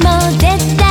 も絶対